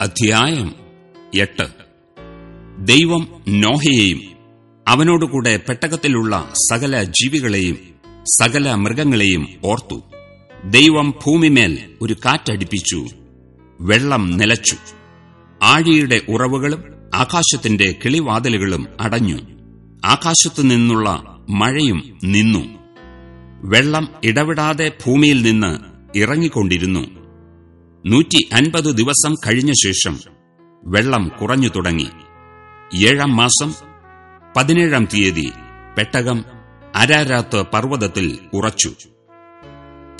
അധ്യായം എട്ട്. ദൈവം നോഹയെയും അവനോടുകൂടെ പെട്ടകത്തിലുള്ള സകല ജീവികളെയും സകല മൃഗങ്ങളെയും ഓർത്തു. ദൈവം ഭൂമിമേൽ ഒരു കാറ്റടിപ്പിച്ചു വെള്ളം നിലച്ചു. ആഴിയുടെ ഉറവുകളും ആകാശത്തിന്റെ കിളിവാതിലുകളും അടഞ്ഞു. ആകാശത്തു നിന്നുള്ള മഴയും നിന്നു. വെള്ളം ഇടവിടാതെ ഭൂമിയിൽ നിന്ന് ഇറങ്ങിക്കൊണ്ടിരുന്നു. നൂറ്റി അൻപത് ദിവസം കഴിഞ്ഞ ശേഷം വെള്ളം കുറഞ്ഞു തുടങ്ങി. ഏഴാം മാസം പതിനേഴാം തീയതി പെട്ടകം അരാരാത്ത് പർവതത്തിൽ ഉറച്ചു.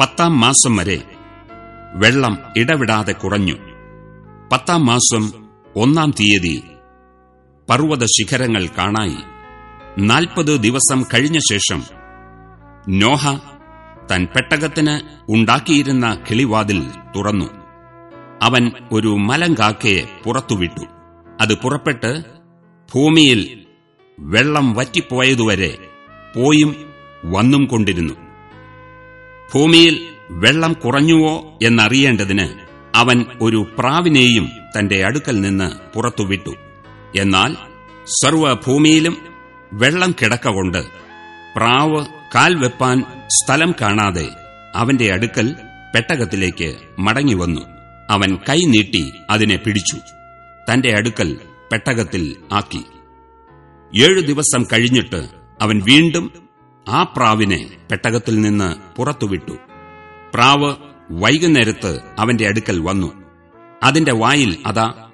പത്താം മാസം വരെ വെള്ളം ഇടവിടാതെ കുറഞ്ഞു. പത്താം മാസം ഒന്നാം തീയതി പർവത ശിഖരങ്ങൾ കാണായി. നാൽപ്പത് ദിവസം കഴിഞ്ഞ ശേഷം നോഹ തൻ പെട്ടകത്തിന് ഉണ്ടാക്കിയിരുന്ന കിളിവാതിൽ തുറന്നു. അവൻ ഒരു മലങ്കാക്കയെ പുറത്തുവിട്ടു. അത് പുറപ്പെട്ട് ഭൂമിയിൽ വെള്ളം വറ്റിപ്പോയതുവരെ പോയും വന്നും കൊണ്ടിരുന്നു. ഭൂമിയിൽ വെള്ളം കുറഞ്ഞുവോ എന്നറിയേണ്ടതിന് അവൻ ഒരു പ്രാവിനെയും തന്റെ അടുക്കൽ നിന്ന് പുറത്തുവിട്ടു. എന്നാൽ സർവഭൂമിയിലും വെള്ളം കിടക്കകൊണ്ട് പ്രാവ് കാൽവെപ്പാൻ സ്ഥലം കാണാതെ അവന്റെ അടുക്കൽ പെട്ടകത്തിലേക്ക് മടങ്ങിവന്നു. അവൻ കൈ നീട്ടി അതിനെ പിടിച്ചു. തന്റെ അടുക്കൽ പെട്ടകത്തിൽ ആക്കി. ഏഴു ദിവസം കഴിഞ്ഞിട്ട് അവൻ വീണ്ടും ആ പ്രാവിനെ പെട്ടകത്തിൽ നിന്ന് പുറത്തുവിട്ടു. പ്രാവ് വൈകുന്നേരത്ത് അവന്റെ അടുക്കൽ വന്നു. അതിന്റെ വായിൽ അതാ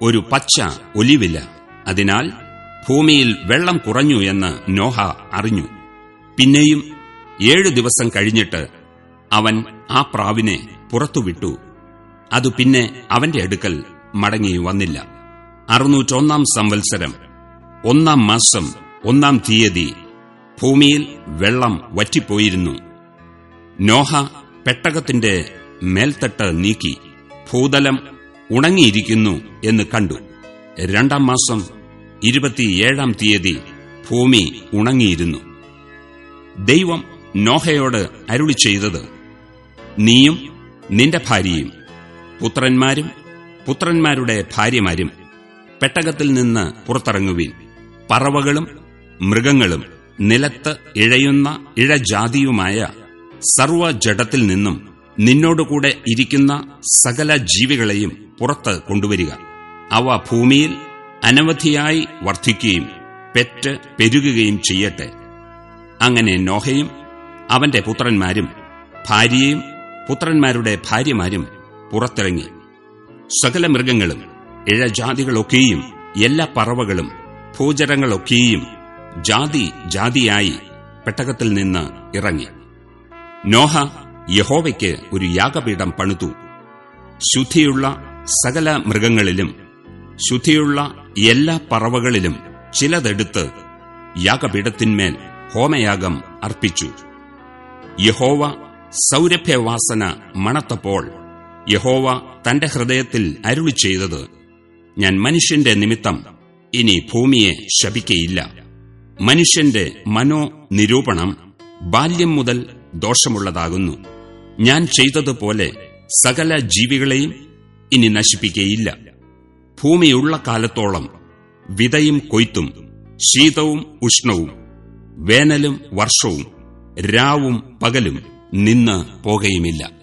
ഒരു പച്ച ഒലിവില. അതിനാൽ ഭൂമിയിൽ വെള്ളം കുറഞ്ഞു എന്ന് നോഹ അറിഞ്ഞു. പിന്നെയും ഏഴു ദിവസം കഴിഞ്ഞിട്ട് അവൻ ആ പ്രാവിനെ പുറത്തുവിട്ടു. അതു പിന്നെ അവന്റെ അടുക്കൽ മടങ്ങി വന്നില്ല. അറുന്നൂറ്റൊന്നാം സംവത്സരം ഒന്നാം മാസം ഒന്നാം തീയതി ഭൂമിയിൽ വെള്ളം വറ്റിപ്പോയിരുന്നു. നോഹ പെട്ടകത്തിന്റെ മേൽത്തട്ട് നീക്കി ഭൂതലം ഉണങ്ങിയിരിക്കുന്നു എന്ന് കണ്ടു. രണ്ടാം മാസം ഇരുപത്തിയേഴാം തീയതി ഭൂമി ഉണങ്ങിയിരുന്നു. ദൈവം നോഹയോട് അരുളി ചെയ്തത് നീയും നിന്റെ ഭാര്യയും പുത്രന്മാരും പുത്രന്മാരുടെ ഭാര്യമാരും പെട്ടകത്തിൽ നിന്ന് പുറത്തിറങ്ങുവീൻ. പറവകളും മൃഗങ്ങളും നിലത്ത് ഇഴയുന്ന ഇഴജാതിയുമായ സർവജടത്തിൽ നിന്നും നിന്നോടുകൂടെ ഇരിക്കുന്ന സകല ജീവികളെയും പുറത്ത് കൊണ്ടുവരിക. അവ ഭൂമിയിൽ അനവധിയായി വർദ്ധിക്കുകയും പെറ്റ് പെരുകുകയും ചെയ്യട്ടെ. അങ്ങനെ നോഹയും അവന്റെ പുത്രന്മാരും ഭാര്യയും പുത്രന്മാരുടെ ഭാര്യമാരും പുറത്തിറങ്ങി. സകല മൃഗങ്ങളും ഇഴജാതികളൊക്കെയും എല്ലാ പറവകളും ഭൂചരങ്ങളൊക്കെയും ജാതി ജാതിയായി പെട്ടകത്തിൽ നിന്ന് ഇറങ്ങി. നോഹ യഹോവയ്ക്ക് ഒരു യാഗപീഠം പണിതു. ശുദ്ധിയുള്ള സകല മൃഗങ്ങളിലും ശുദ്ധിയുള്ള എല്ലാ പറവകളിലും ചിലതെടുത്ത് യാഗപീഠത്തിന്മേൽ ഹോമയാഗം അർപ്പിച്ചു. യഹോവ സൗരഭ്യവാസന മണത്തപ്പോൾ യഹോവ തന്റെ ഹൃദയത്തിൽ അരുളി ചെയ്തത് ഞാൻ മനുഷ്യന്റെ നിമിത്തം ഇനി ഭൂമിയെ ശപിക്കയില്ല. മനുഷ്യന്റെ മനോനിരൂപണം ബാല്യം മുതൽ ദോഷമുള്ളതാകുന്നു. ഞാൻ ചെയ്തതുപോലെ സകല ജീവികളെയും ഇനി നശിപ്പിക്കയില്ല. ഭൂമിയുള്ള കാലത്തോളം വിതയും കൊയ്ത്തും ശീതവും ഉഷ്ണവും വേനലും വർഷവും രാവും പകലും നിന്ന് പോകയുമില്ല.